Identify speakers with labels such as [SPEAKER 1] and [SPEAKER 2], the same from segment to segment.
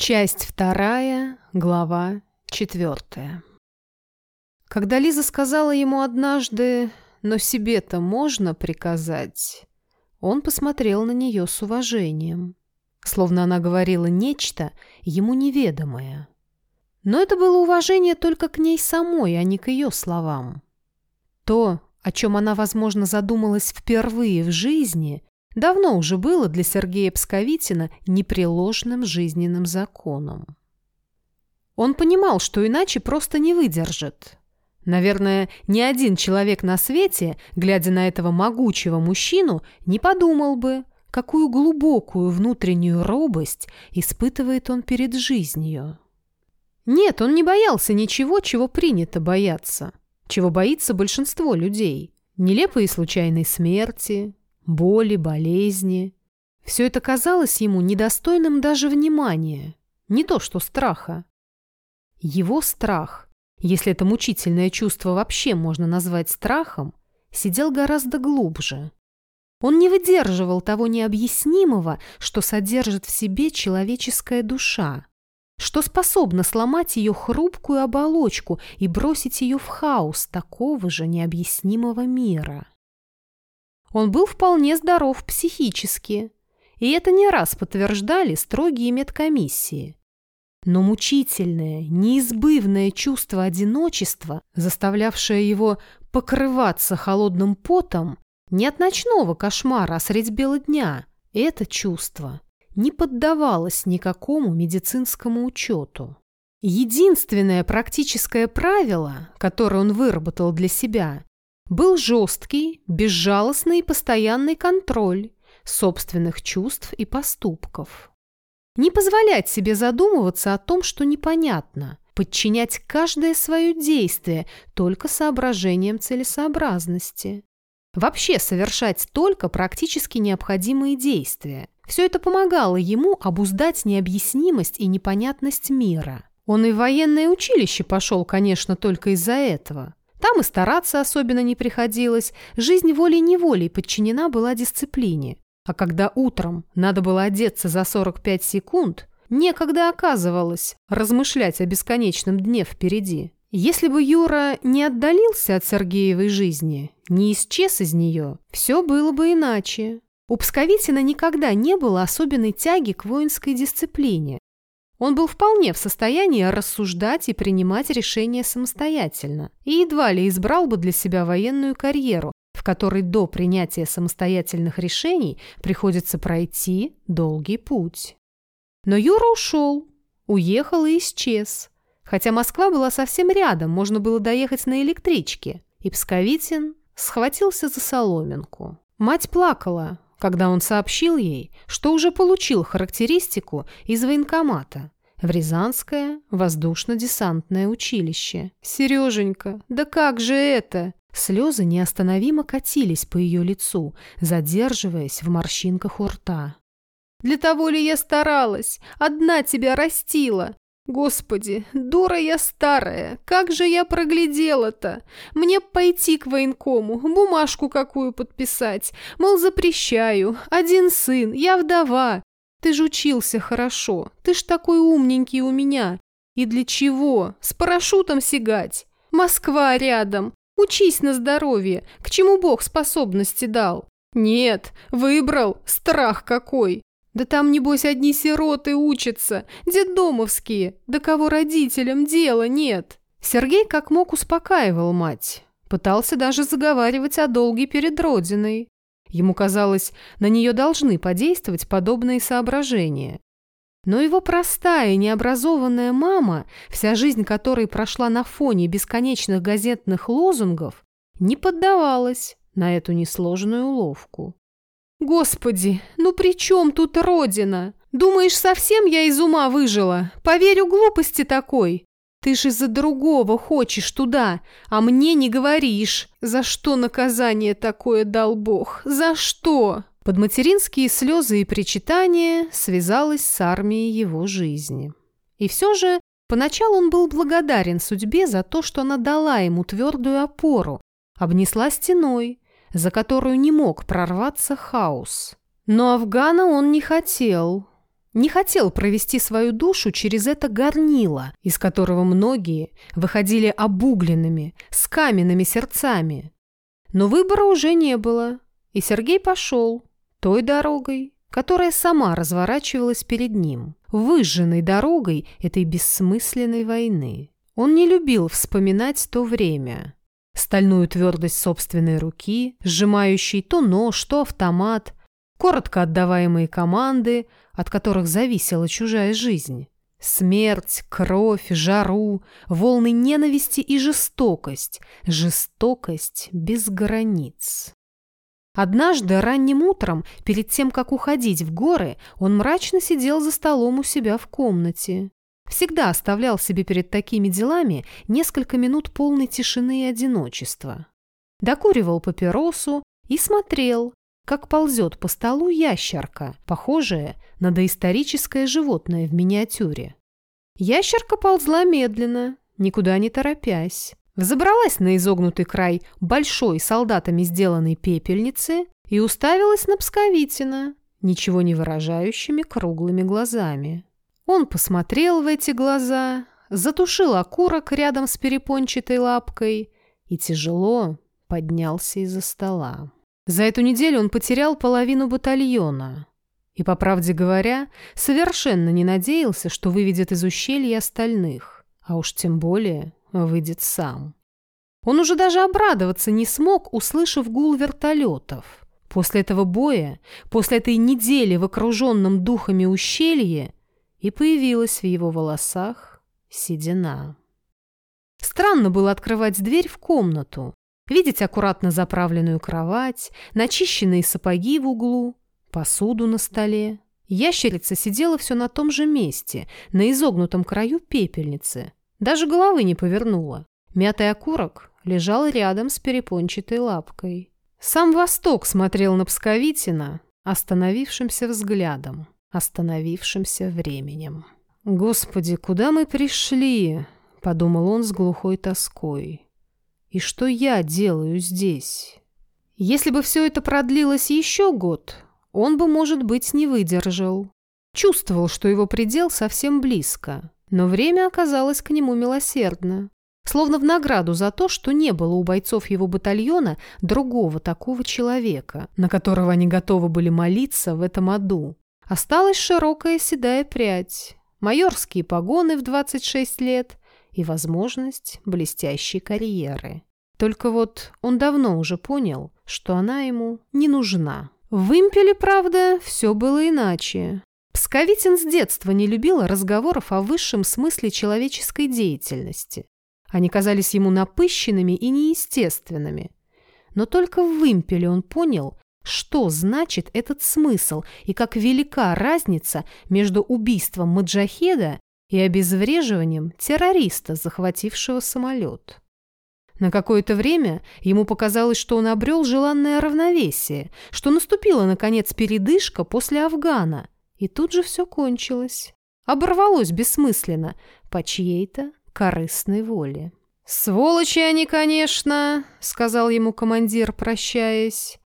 [SPEAKER 1] Часть вторая, глава четвертая. Когда Лиза сказала ему однажды «но себе-то можно приказать», он посмотрел на нее с уважением, словно она говорила нечто ему неведомое. Но это было уважение только к ней самой, а не к ее словам. То, о чем она, возможно, задумалась впервые в жизни, давно уже было для Сергея Псковитина непреложным жизненным законом. Он понимал, что иначе просто не выдержит. Наверное, ни один человек на свете, глядя на этого могучего мужчину, не подумал бы, какую глубокую внутреннюю робость испытывает он перед жизнью. Нет, он не боялся ничего, чего принято бояться, чего боится большинство людей. Нелепые случайной смерти, боли, болезни. Все это казалось ему недостойным даже внимания, не то что страха. Его страх, если это мучительное чувство вообще можно назвать страхом, сидел гораздо глубже. Он не выдерживал того необъяснимого, что содержит в себе человеческая душа, что способно сломать ее хрупкую оболочку и бросить ее в хаос такого же необъяснимого мира. Он был вполне здоров психически, и это не раз подтверждали строгие медкомиссии. Но мучительное, неизбывное чувство одиночества, заставлявшее его покрываться холодным потом, не от ночного кошмара, а средь бела дня, это чувство не поддавалось никакому медицинскому учету. Единственное практическое правило, которое он выработал для себя, был жесткий, безжалостный и постоянный контроль собственных чувств и поступков. Не позволять себе задумываться о том, что непонятно, подчинять каждое свое действие только соображениям целесообразности. Вообще совершать только практически необходимые действия. Все это помогало ему обуздать необъяснимость и непонятность мира. Он и в военное училище пошел, конечно, только из-за этого. Там и стараться особенно не приходилось, жизнь волей-неволей подчинена была дисциплине. А когда утром надо было одеться за 45 секунд, некогда оказывалось размышлять о бесконечном дне впереди. Если бы Юра не отдалился от Сергеевой жизни, не исчез из нее, все было бы иначе. У Псковитина никогда не было особенной тяги к воинской дисциплине. Он был вполне в состоянии рассуждать и принимать решения самостоятельно и едва ли избрал бы для себя военную карьеру, в которой до принятия самостоятельных решений приходится пройти долгий путь. Но Юра ушел, уехал и исчез. Хотя Москва была совсем рядом, можно было доехать на электричке, и Псковитин схватился за соломинку. Мать плакала, когда он сообщил ей, что уже получил характеристику из военкомата в Рязанское воздушно-десантное училище. «Сереженька, да как же это?» Слезы неостановимо катились по ее лицу, задерживаясь в морщинках у рта. «Для того ли я старалась? Одна тебя растила. Господи, дура я старая, как же я проглядела-то? Мне пойти к военкому, бумажку какую подписать, мол, запрещаю, один сын, я вдова. Ты ж учился хорошо, ты ж такой умненький у меня. И для чего? С парашютом сигать? Москва рядом. Учись на здоровье, к чему Бог способности дал. Нет, выбрал, страх какой. Да там, небось, одни сироты учатся, детдомовские, да кого родителям дела нет. Сергей как мог успокаивал мать. Пытался даже заговаривать о долге перед Родиной. Ему казалось, на нее должны подействовать подобные соображения. Но его простая, необразованная мама, вся жизнь которой прошла на фоне бесконечных газетных лозунгов, не поддавалась на эту несложную уловку. «Господи, ну при чем тут Родина? Думаешь, совсем я из ума выжила? Поверю глупости такой? Ты же из-за другого хочешь туда, а мне не говоришь. За что наказание такое дал Бог? За что?» Под материнские слезы и причитания связалась с армией его жизни. И все же поначалу он был благодарен судьбе за то, что она дала ему твердую опору, обнесла стеной, за которую не мог прорваться хаос. Но Афгана он не хотел. Не хотел провести свою душу через это горнило, из которого многие выходили обугленными, с каменными сердцами. Но выбора уже не было, и Сергей пошел той дорогой, которая сама разворачивалась перед ним, выжженной дорогой этой бессмысленной войны. Он не любил вспоминать то время. Стальную твердость собственной руки, сжимающей то нож, то автомат, коротко отдаваемые команды, от которых зависела чужая жизнь. Смерть, кровь, жару, волны ненависти и жестокость. Жестокость без границ. Однажды ранним утром, перед тем, как уходить в горы, он мрачно сидел за столом у себя в комнате. Всегда оставлял себе перед такими делами несколько минут полной тишины и одиночества. Докуривал папиросу и смотрел, как ползет по столу ящерка, похожая на доисторическое животное в миниатюре. Ящерка ползла медленно, никуда не торопясь. Взобралась на изогнутый край большой солдатами сделанной пепельницы и уставилась на Псковитина, ничего не выражающими круглыми глазами. Он посмотрел в эти глаза, затушил окурок рядом с перепончатой лапкой и тяжело поднялся из-за стола. За эту неделю он потерял половину батальона. И, по правде говоря, совершенно не надеялся, что выведет из ущелья остальных, а уж тем более выйдет сам. Он уже даже обрадоваться не смог, услышав гул вертолетов. После этого боя, после этой недели в окруженном духами ущелье, и появилась в его волосах седина. Странно было открывать дверь в комнату, видеть аккуратно заправленную кровать, начищенные сапоги в углу, посуду на столе. Ящерица сидела все на том же месте, на изогнутом краю пепельницы. Даже головы не повернула. Мятый окурок лежал рядом с перепончатой лапкой. Сам Восток смотрел на Псковитина остановившимся взглядом, остановившимся временем. «Господи, куда мы пришли?» — подумал он с глухой тоской. И что я делаю здесь? Если бы все это продлилось еще год, он бы, может быть, не выдержал. Чувствовал, что его предел совсем близко, но время оказалось к нему милосердно. Словно в награду за то, что не было у бойцов его батальона другого такого человека, на которого они готовы были молиться в этом аду. Осталась широкая седая прядь, майорские погоны в 26 лет и возможность блестящей карьеры. Только вот он давно уже понял, что она ему не нужна. В импеле, правда, все было иначе. Псковитин с детства не любил разговоров о высшем смысле человеческой деятельности. Они казались ему напыщенными и неестественными. Но только в импеле он понял, что значит этот смысл и как велика разница между убийством маджахеда и обезвреживанием террориста, захватившего самолет. На какое-то время ему показалось, что он обрел желанное равновесие, что наступила, наконец, передышка после Афгана, и тут же все кончилось. Оборвалось бессмысленно, по чьей-то корыстной воле. «Сволочи они, конечно», — сказал ему командир, прощаясь.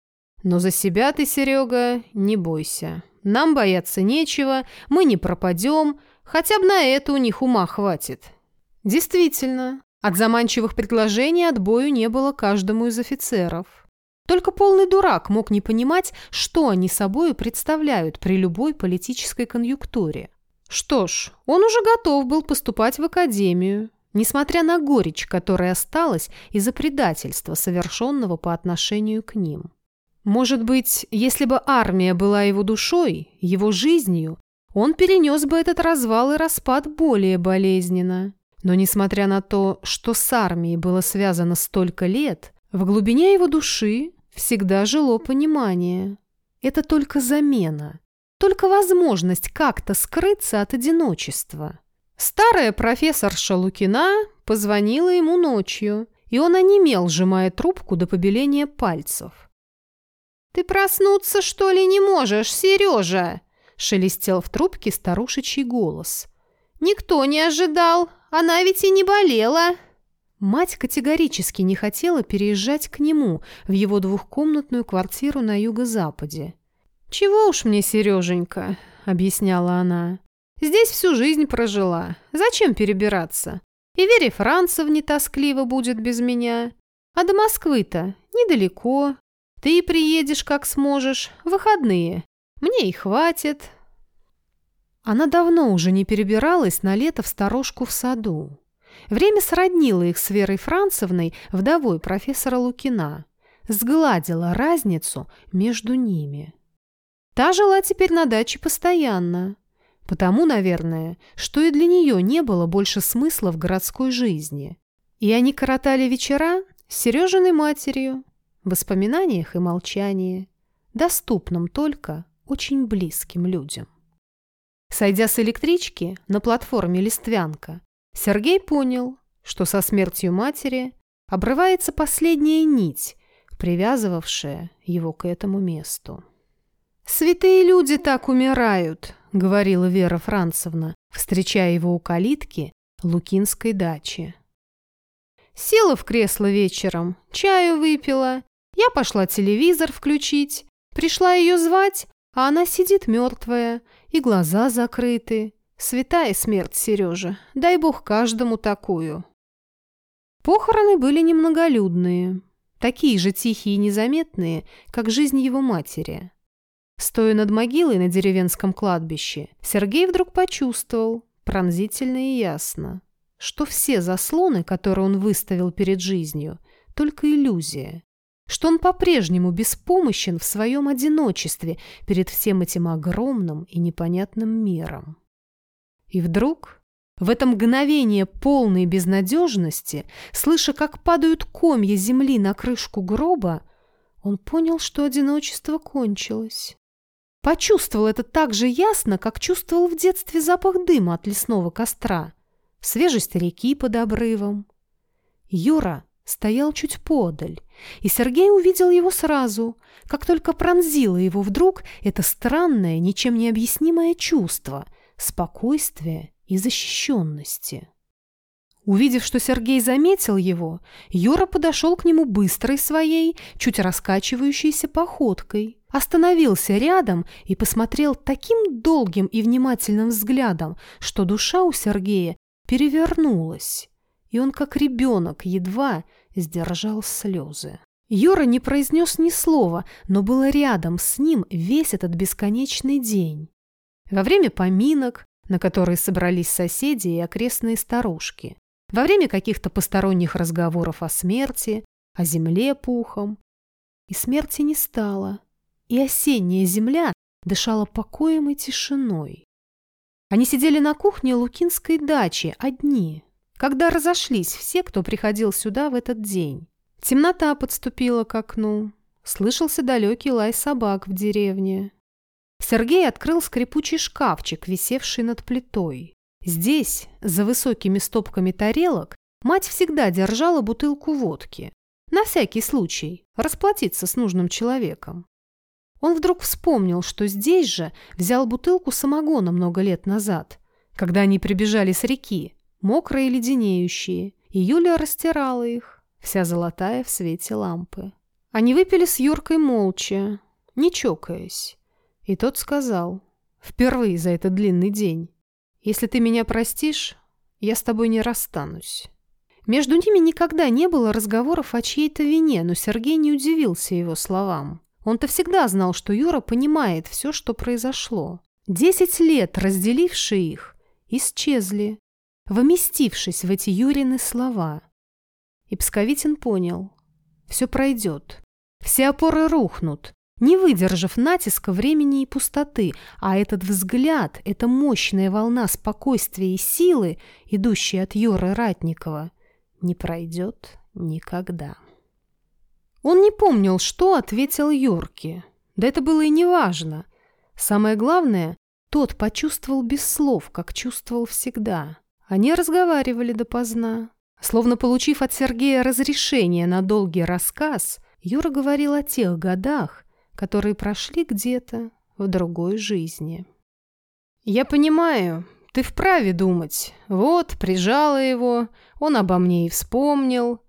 [SPEAKER 1] «Но за себя ты, Серега, не бойся. Нам бояться нечего, мы не пропадем, Хотя бы на это у них ума хватит. Действительно, от заманчивых предложений отбою не было каждому из офицеров. Только полный дурак мог не понимать, что они собой представляют при любой политической конъюнктуре. Что ж, он уже готов был поступать в академию, несмотря на горечь, которая осталась из-за предательства, совершенного по отношению к ним. Может быть, если бы армия была его душой, его жизнью, он перенес бы этот развал и распад более болезненно. Но несмотря на то, что с армией было связано столько лет, в глубине его души всегда жило понимание. Это только замена, только возможность как-то скрыться от одиночества. Старая профессорша Лукина позвонила ему ночью, и он онемел, сжимая трубку до побеления пальцев. «Ты проснуться, что ли, не можешь, Сережа?» — шелестел в трубке старушечий голос. «Никто не ожидал, она ведь и не болела». Мать категорически не хотела переезжать к нему в его двухкомнатную квартиру на юго-западе. «Чего уж мне, Сереженька?» — объясняла она. «Здесь всю жизнь прожила. Зачем перебираться? И Вере Францевне тоскливо будет без меня. А до Москвы-то недалеко. Ты приедешь, как сможешь, выходные. Мне и хватит». Она давно уже не перебиралась на лето в сторожку в саду. Время сроднило их с Верой Францевной, вдовой профессора Лукина, сгладило разницу между ними. Та жила теперь на даче постоянно, потому, наверное, что и для нее не было больше смысла в городской жизни. И они коротали вечера с Сережиной матерью, воспоминаниях и молчании, доступном только очень близким людям. Сойдя с электрички на платформе «Листвянка», Сергей понял, что со смертью матери обрывается последняя нить, привязывавшая его к этому месту. «Святые люди так умирают», — говорила Вера Францевна, встречая его у калитки Лукинской дачи. Села в кресло вечером, чаю выпила. Я пошла телевизор включить. Пришла ее звать, а она сидит мертвая, и глаза закрыты. Святая смерть, Сережа, дай бог каждому такую. Похороны были немноголюдные, такие же тихие и незаметные, как жизнь его матери. Стоя над могилой на деревенском кладбище, Сергей вдруг почувствовал, пронзительно и ясно, что все заслоны, которые он выставил перед жизнью, только иллюзия, что он по-прежнему беспомощен в своем одиночестве перед всем этим огромным и непонятным миром. И вдруг, в это мгновение полной безнадежности, слыша, как падают комья земли на крышку гроба, он понял, что одиночество кончилось. Почувствовал это так же ясно, как чувствовал в детстве запах дыма от лесного костра, свежесть реки под обрывом. Юра стоял чуть подаль, и Сергей увидел его сразу, как только пронзило его вдруг это странное, ничем не объяснимое чувство — спокойствия и защищенности. Увидев, что Сергей заметил его, Юра подошел к нему быстрой своей, чуть раскачивающейся походкой, остановился рядом и посмотрел таким долгим и внимательным взглядом, что душа у Сергея перевернулась, и он, как ребенок, едва сдержал слезы. Юра не произнес ни слова, но был рядом с ним весь этот бесконечный день. Во время поминок, на которые собрались соседи и окрестные старушки. Во время каких-то посторонних разговоров о смерти, о земле пухом. И смерти не стало. И осенняя земля дышала покоем и тишиной. Они сидели на кухне Лукинской дачи одни, когда разошлись все, кто приходил сюда в этот день. Темнота подступила к окну. Слышался далекий лай собак в деревне. Сергей открыл скрипучий шкафчик, висевший над плитой. Здесь, за высокими стопками тарелок, мать всегда держала бутылку водки. На всякий случай, расплатиться с нужным человеком. Он вдруг вспомнил, что здесь же взял бутылку самогона много лет назад, когда они прибежали с реки, мокрые и леденеющие, и Юля растирала их, вся золотая в свете лампы. Они выпили с Юркой молча, не чокаясь. И тот сказал, впервые за этот длинный день, «Если ты меня простишь, я с тобой не расстанусь». Между ними никогда не было разговоров о чьей-то вине, но Сергей не удивился его словам. Он-то всегда знал, что Юра понимает все, что произошло. Десять лет, разделившие их, исчезли, вместившись в эти Юрины слова. И Псковитин понял. Все пройдет. Все опоры рухнут не выдержав натиска времени и пустоты, а этот взгляд, эта мощная волна спокойствия и силы, идущая от Юры Ратникова, не пройдет никогда. Он не помнил, что ответил Юрке. Да это было и не важно. Самое главное, тот почувствовал без слов, как чувствовал всегда. Они разговаривали допоздна. Словно получив от Сергея разрешение на долгий рассказ, Юра говорил о тех годах, которые прошли где-то в другой жизни. «Я понимаю, ты вправе думать. Вот, прижала его, он обо мне и вспомнил».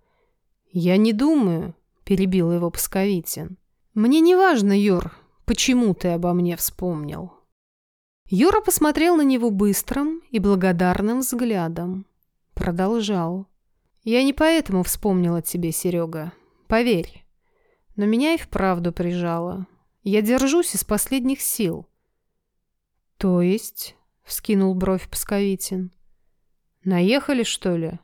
[SPEAKER 1] «Я не думаю», — перебил его Псковитин. «Мне не важно, Юр, почему ты обо мне вспомнил. Юра посмотрел на него быстрым и благодарным взглядом. Продолжал. «Я не поэтому вспомнила тебе, Серега. Поверь. Но меня и вправду прижало. Я держусь из последних сил». «То есть?» — вскинул бровь Псковитин. «Наехали, что ли?»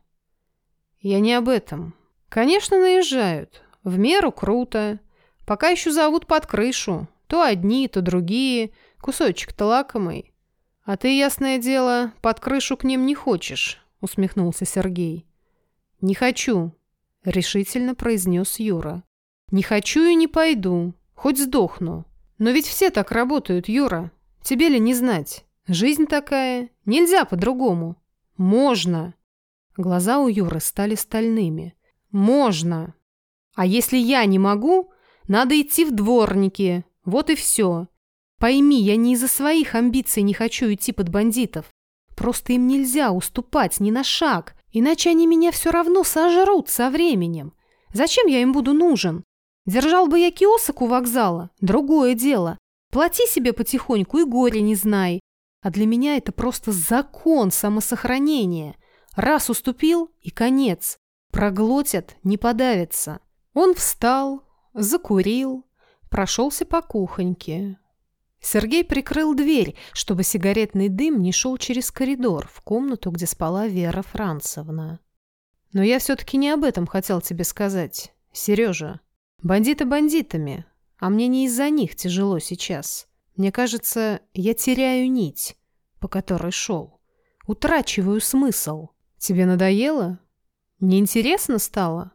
[SPEAKER 1] «Я не об этом. Конечно, наезжают. В меру круто. Пока еще зовут под крышу. То одни, то другие. Кусочек-то лакомый. А ты, ясное дело, под крышу к ним не хочешь», — усмехнулся Сергей. «Не хочу», — решительно произнес Юра. «Не хочу и не пойду. Хоть сдохну. Но ведь все так работают, Юра. Тебе ли не знать? Жизнь такая. Нельзя по-другому. Можно. Глаза у Юры стали стальными. Можно. А если я не могу, надо идти в дворники. Вот и все. Пойми, я не из-за своих амбиций не хочу идти под бандитов. Просто им нельзя уступать ни на шаг, иначе они меня все равно сожрут со временем. Зачем я им буду нужен? Держал бы я киосок у вокзала, другое дело. Плати себе потихоньку и горе не знай. А для меня это просто закон самосохранения. Раз уступил – и конец. Проглотят, не подавится. Он встал, закурил, прошелся по кухоньке. Сергей прикрыл дверь, чтобы сигаретный дым не шел через коридор в комнату, где спала Вера Францевна. Но я все-таки не об этом хотел тебе сказать, Сережа. Бандиты бандитами, а мне не из-за них тяжело сейчас. Мне кажется, я теряю нить, по которой шел. Утрачиваю смысл. Тебе надоело? Неинтересно стало?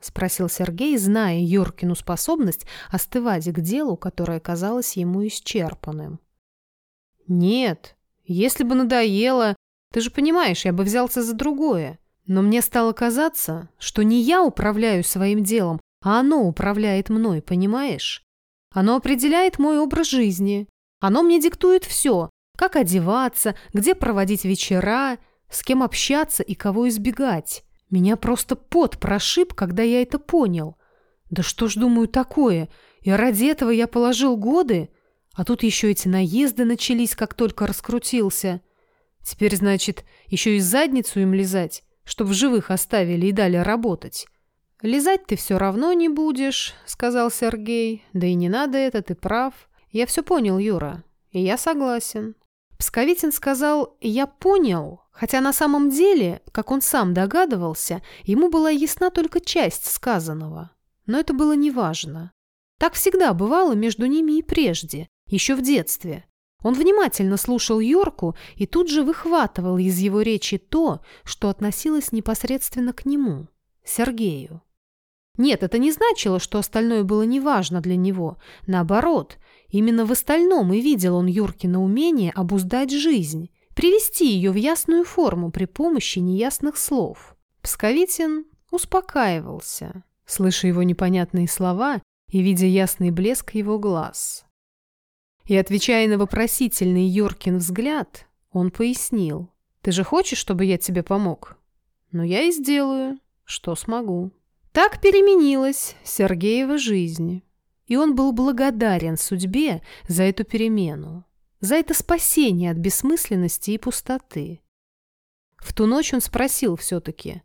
[SPEAKER 1] Спросил Сергей, зная Юркину способность остывать к делу, которое казалось ему исчерпанным. Нет, если бы надоело, ты же понимаешь, я бы взялся за другое. Но мне стало казаться, что не я управляю своим делом, а оно управляет мной, понимаешь? Оно определяет мой образ жизни. Оно мне диктует все. Как одеваться, где проводить вечера, с кем общаться и кого избегать. Меня просто пот прошиб, когда я это понял. Да что ж, думаю, такое? И ради этого я положил годы? А тут еще эти наезды начались, как только раскрутился. Теперь, значит, еще и задницу им лизать, чтоб в живых оставили и дали работать. «Лизать ты все равно не будешь», — сказал Сергей. «Да и не надо это, ты прав. Я все понял, Юра, и я согласен». Псковитин сказал «я понял», хотя на самом деле, как он сам догадывался, ему была ясна только часть сказанного. Но это было неважно. Так всегда бывало между ними и прежде, еще в детстве. Он внимательно слушал Йорку и тут же выхватывал из его речи то, что относилось непосредственно к нему, Сергею. Нет, это не значило, что остальное было неважно для него. Наоборот, именно в остальном и видел он Юркино умение обуздать жизнь, привести ее в ясную форму при помощи неясных слов. Псковитин успокаивался, слыша его непонятные слова и видя ясный блеск его глаз. И, отвечая на вопросительный Юркин взгляд, он пояснил. «Ты же хочешь, чтобы я тебе помог? Но я и сделаю, что смогу». Так переменилась Сергеева жизнь, и он был благодарен судьбе за эту перемену, за это спасение от бессмысленности и пустоты. В ту ночь он спросил все-таки,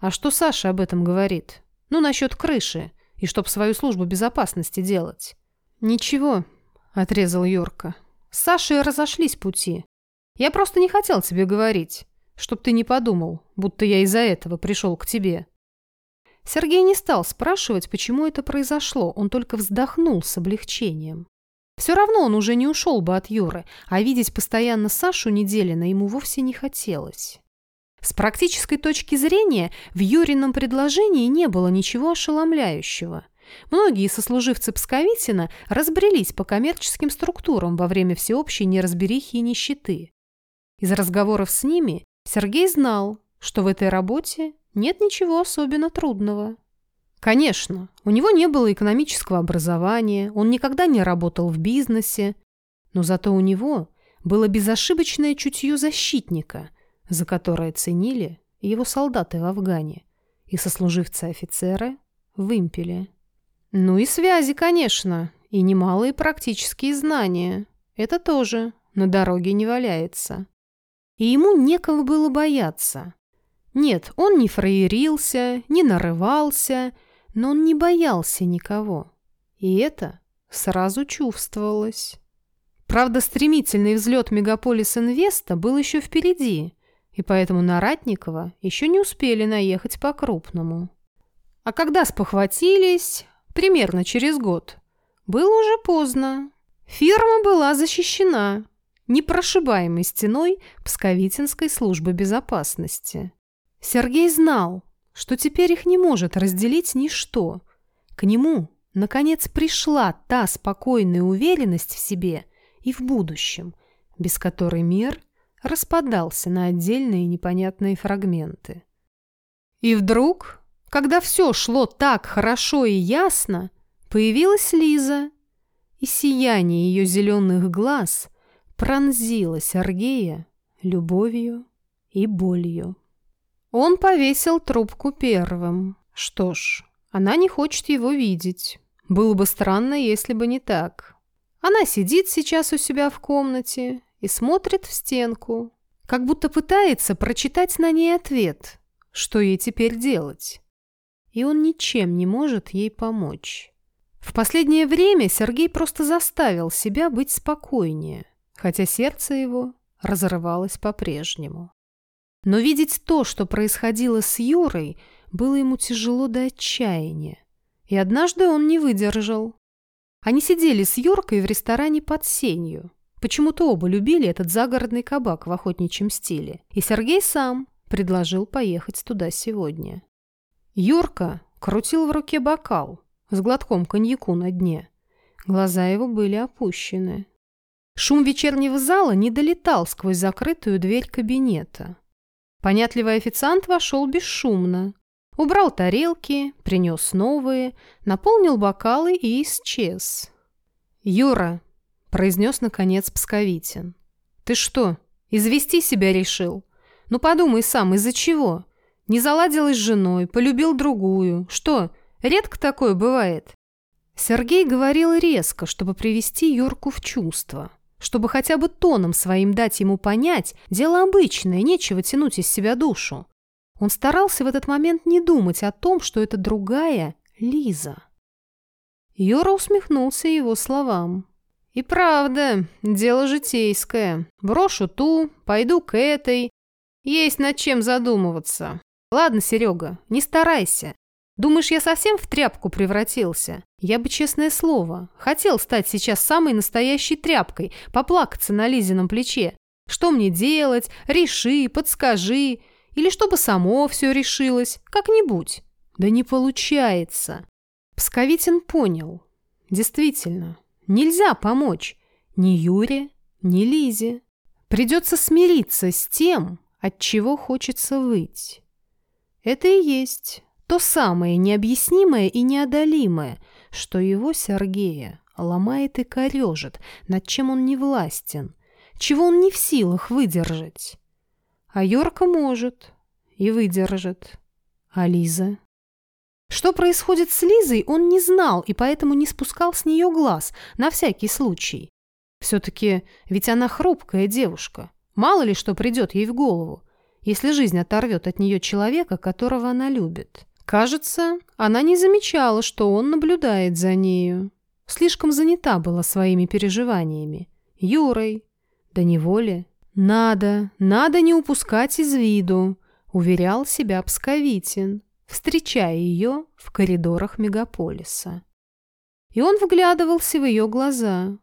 [SPEAKER 1] «А что Саша об этом говорит? Ну, насчет крыши, и чтоб свою службу безопасности делать». «Ничего», — отрезал Юрка. «С Сашей разошлись пути. Я просто не хотел тебе говорить, чтоб ты не подумал, будто я из-за этого пришел к тебе». Сергей не стал спрашивать, почему это произошло, он только вздохнул с облегчением. Все равно он уже не ушел бы от Юры, а видеть постоянно Сашу Неделина ему вовсе не хотелось. С практической точки зрения в Юрином предложении не было ничего ошеломляющего. Многие сослуживцы Псковитина разбрелись по коммерческим структурам во время всеобщей неразберихи и нищеты. Из разговоров с ними Сергей знал, что в этой работе нет ничего особенно трудного. Конечно, у него не было экономического образования, он никогда не работал в бизнесе, но зато у него было безошибочное чутье защитника, за которое ценили его солдаты в Афгане и сослуживцы-офицеры в Импеле. Ну и связи, конечно, и немалые практические знания. Это тоже на дороге не валяется. И ему некого было бояться. Нет, он не фраерился, не нарывался, но он не боялся никого. И это сразу чувствовалось. Правда, стремительный взлет Мегаполис Инвеста был еще впереди, и поэтому на Ратникова еще не успели наехать по-крупному. А когда спохватились, примерно через год, было уже поздно. Фирма была защищена непрошибаемой стеной Псковитинской службы безопасности. Сергей знал, что теперь их не может разделить ничто. К нему, наконец, пришла та спокойная уверенность в себе и в будущем, без которой мир распадался на отдельные непонятные фрагменты. И вдруг, когда все шло так хорошо и ясно, появилась Лиза, и сияние ее зеленых глаз пронзило Сергея любовью и болью. Он повесил трубку первым. Что ж, она не хочет его видеть. Было бы странно, если бы не так. Она сидит сейчас у себя в комнате и смотрит в стенку, как будто пытается прочитать на ней ответ, что ей теперь делать. И он ничем не может ей помочь. В последнее время Сергей просто заставил себя быть спокойнее, хотя сердце его разрывалось по-прежнему. Но видеть то, что происходило с Юрой, было ему тяжело до отчаяния. И однажды он не выдержал. Они сидели с Юркой в ресторане под сенью. Почему-то оба любили этот загородный кабак в охотничьем стиле. И Сергей сам предложил поехать туда сегодня. Юрка крутил в руке бокал с глотком коньяку на дне. Глаза его были опущены. Шум вечернего зала не долетал сквозь закрытую дверь кабинета. Понятливый официант вошел бесшумно. Убрал тарелки, принес новые, наполнил бокалы и исчез. «Юра», — произнес наконец Псковитин, — «ты что, извести себя решил? Ну подумай сам, из-за чего? Не заладилась с женой, полюбил другую. Что, редко такое бывает?» Сергей говорил резко, чтобы привести Юрку в чувство чтобы хотя бы тоном своим дать ему понять, дело обычное, нечего тянуть из себя душу. Он старался в этот момент не думать о том, что это другая Лиза. Юра усмехнулся его словам. «И правда, дело житейское. Брошу ту, пойду к этой. Есть над чем задумываться. Ладно, Серега, не старайся. Думаешь, я совсем в тряпку превратился? Я бы, честное слово, хотел стать сейчас самой настоящей тряпкой, поплакаться на Лизином плече. Что мне делать? Реши, подскажи. Или чтобы само все решилось. Как-нибудь. Да не получается. Псковитин понял. Действительно, нельзя помочь ни Юре, ни Лизе. Придется смириться с тем, от чего хочется выть. Это и есть то самое необъяснимое и неодолимое, что его, Сергея, ломает и корежит, над чем он не властен, чего он не в силах выдержать. А Йорка может и выдержит. А Лиза? Что происходит с Лизой, он не знал и поэтому не спускал с нее глаз, на всякий случай. Все-таки ведь она хрупкая девушка. Мало ли что придет ей в голову, если жизнь оторвет от нее человека, которого она любит. Кажется, она не замечала, что он наблюдает за нею. Слишком занята была своими переживаниями. Юрой, да неволе. «Надо, надо не упускать из виду», — уверял себя Псковитин, встречая ее в коридорах мегаполиса. И он вглядывался в ее глаза,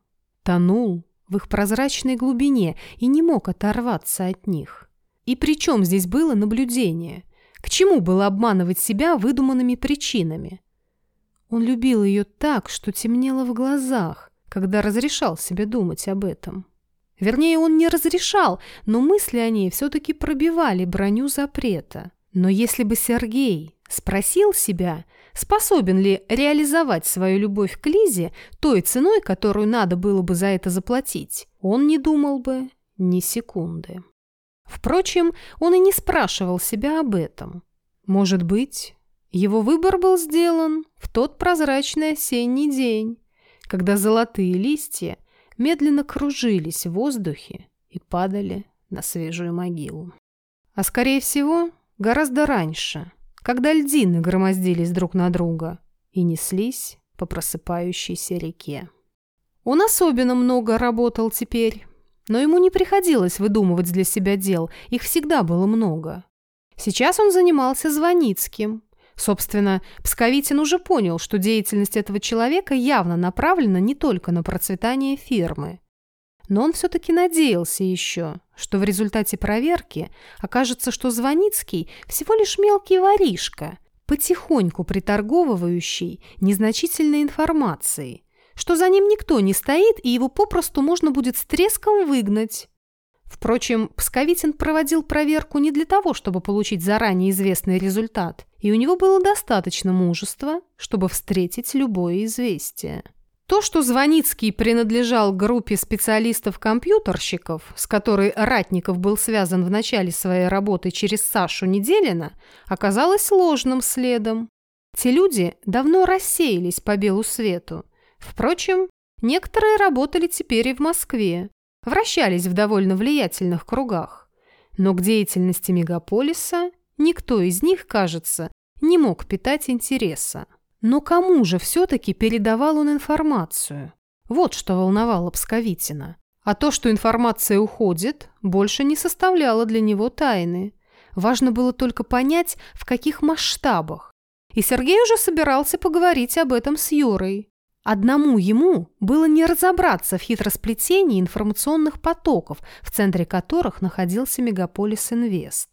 [SPEAKER 1] тонул в их прозрачной глубине и не мог оторваться от них. И при чем здесь было наблюдение? К чему было обманывать себя выдуманными причинами? Он любил ее так, что темнело в глазах, когда разрешал себе думать об этом. Вернее, он не разрешал, но мысли о ней все-таки пробивали броню запрета. Но если бы Сергей спросил себя, способен ли реализовать свою любовь к Лизе той ценой, которую надо было бы за это заплатить, он не думал бы ни секунды. Впрочем, он и не спрашивал себя об этом. Может быть, его выбор был сделан в тот прозрачный осенний день, когда золотые листья медленно кружились в воздухе и падали на свежую могилу. А скорее всего, гораздо раньше, когда льдины громоздились друг на друга и неслись по просыпающейся реке. Он особенно много работал теперь, но ему не приходилось выдумывать для себя дел, их всегда было много. Сейчас он занимался Звоницким. Собственно, Псковитин уже понял, что деятельность этого человека явно направлена не только на процветание фирмы. Но он все-таки надеялся еще, что в результате проверки окажется, что Звоницкий всего лишь мелкий воришка, потихоньку приторговывающий незначительной информацией, что за ним никто не стоит, и его попросту можно будет с треском выгнать. Впрочем, Псковитин проводил проверку не для того, чтобы получить заранее известный результат, и у него было достаточно мужества, чтобы встретить любое известие. То, что Звоницкий принадлежал группе специалистов-компьютерщиков, с которой Ратников был связан в начале своей работы через Сашу Неделина, оказалось ложным следом. Те люди давно рассеялись по белу свету, Впрочем, некоторые работали теперь и в Москве, вращались в довольно влиятельных кругах. Но к деятельности мегаполиса никто из них, кажется, не мог питать интереса. Но кому же все-таки передавал он информацию? Вот что волновало Псковитина. А то, что информация уходит, больше не составляло для него тайны. Важно было только понять, в каких масштабах. И Сергей уже собирался поговорить об этом с Юрой. Одному ему было не разобраться в хитросплетении информационных потоков, в центре которых находился Мегаполис Инвест.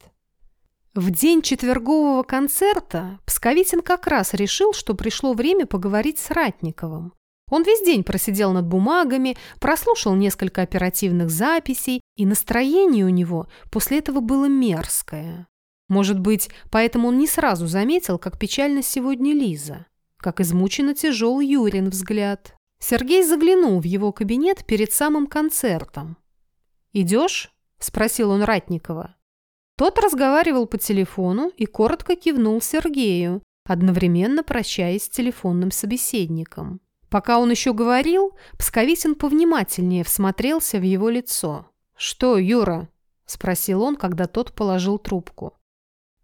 [SPEAKER 1] В день четвергового концерта Псковитин как раз решил, что пришло время поговорить с Ратниковым. Он весь день просидел над бумагами, прослушал несколько оперативных записей, и настроение у него после этого было мерзкое. Может быть, поэтому он не сразу заметил, как печально сегодня Лиза как измученно тяжел Юрин взгляд. Сергей заглянул в его кабинет перед самым концертом. «Идешь?» – спросил он Ратникова. Тот разговаривал по телефону и коротко кивнул Сергею, одновременно прощаясь с телефонным собеседником. Пока он еще говорил, Псковитин повнимательнее всмотрелся в его лицо. «Что, Юра?» – спросил он, когда тот положил трубку.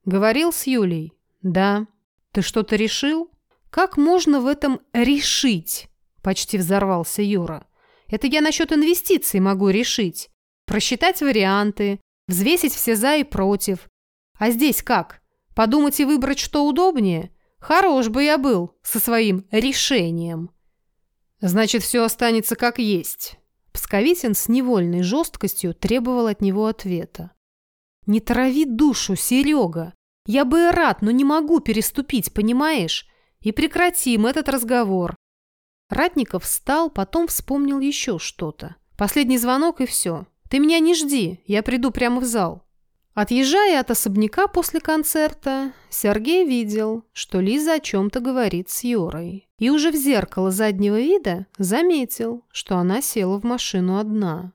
[SPEAKER 1] «Говорил с Юлей?» «Да». «Ты что-то решил?» «Как можно в этом решить?» – почти взорвался Юра. «Это я насчет инвестиций могу решить. Просчитать варианты, взвесить все «за» и «против». А здесь как? Подумать и выбрать, что удобнее? Хорош бы я был со своим решением». «Значит, все останется как есть». Псковитин с невольной жесткостью требовал от него ответа. «Не трави душу, Серега. Я бы рад, но не могу переступить, понимаешь? И прекратим этот разговор». Ратников встал, потом вспомнил еще что-то. «Последний звонок и все. Ты меня не жди, я приду прямо в зал». Отъезжая от особняка после концерта, Сергей видел, что Лиза о чем-то говорит с Юрой. И уже в зеркало заднего вида заметил, что она села в машину одна.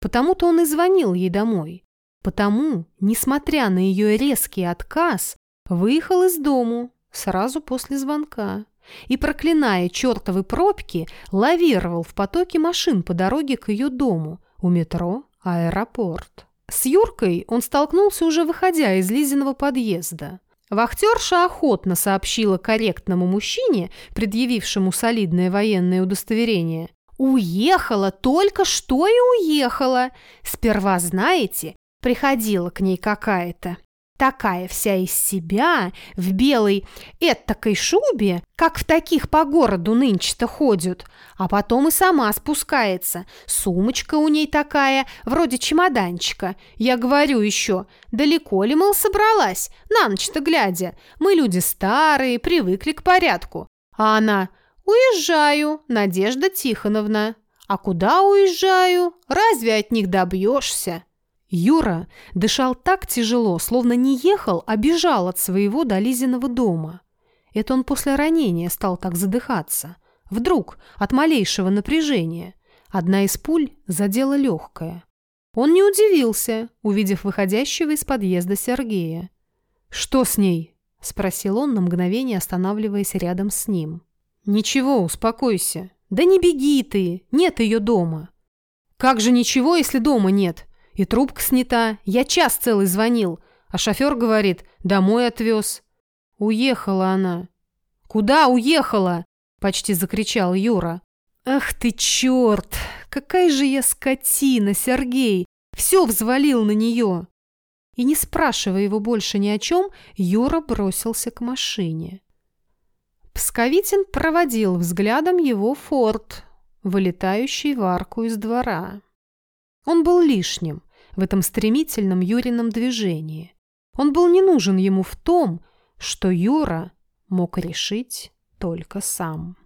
[SPEAKER 1] Потому-то он и звонил ей домой. Потому, несмотря на ее резкий отказ, выехал из дому сразу после звонка и, проклиная чертовы пробки, лавировал в потоке машин по дороге к ее дому у метро «Аэропорт». С Юркой он столкнулся уже выходя из Лизиного подъезда. Вахтерша охотно сообщила корректному мужчине, предъявившему солидное военное удостоверение. «Уехала, только что и уехала. Сперва, знаете, приходила к ней какая-то такая вся из себя, в белой этакой шубе, как в таких по городу нынче-то ходят, а потом и сама спускается. Сумочка у ней такая, вроде чемоданчика. Я говорю еще, далеко ли, мол, собралась, на ночь-то глядя. Мы люди старые, привыкли к порядку. А она «Уезжаю, Надежда Тихоновна». «А куда уезжаю? Разве от них добьешься?» Юра дышал так тяжело, словно не ехал, а бежал от своего до Лизиного дома. Это он после ранения стал так задыхаться. Вдруг, от малейшего напряжения, одна из пуль задела легкое. Он не удивился, увидев выходящего из подъезда Сергея. «Что с ней?» – спросил он на мгновение, останавливаясь рядом с ним. «Ничего, успокойся. Да не беги ты, нет ее дома. Как же ничего, если дома нет? И трубка снята. Я час целый звонил. А шофер говорит, домой отвез. Уехала она. Куда уехала? Почти закричал Юра. Ах ты черт! Какая же я скотина, Сергей! Все взвалил на нее. И не спрашивая его больше ни о чем, Юра бросился к машине. Псковитин проводил взглядом его форт, вылетающий в арку из двора. Он был лишним в этом стремительном Юрином движении. Он был не нужен ему в том, что Юра мог решить только сам.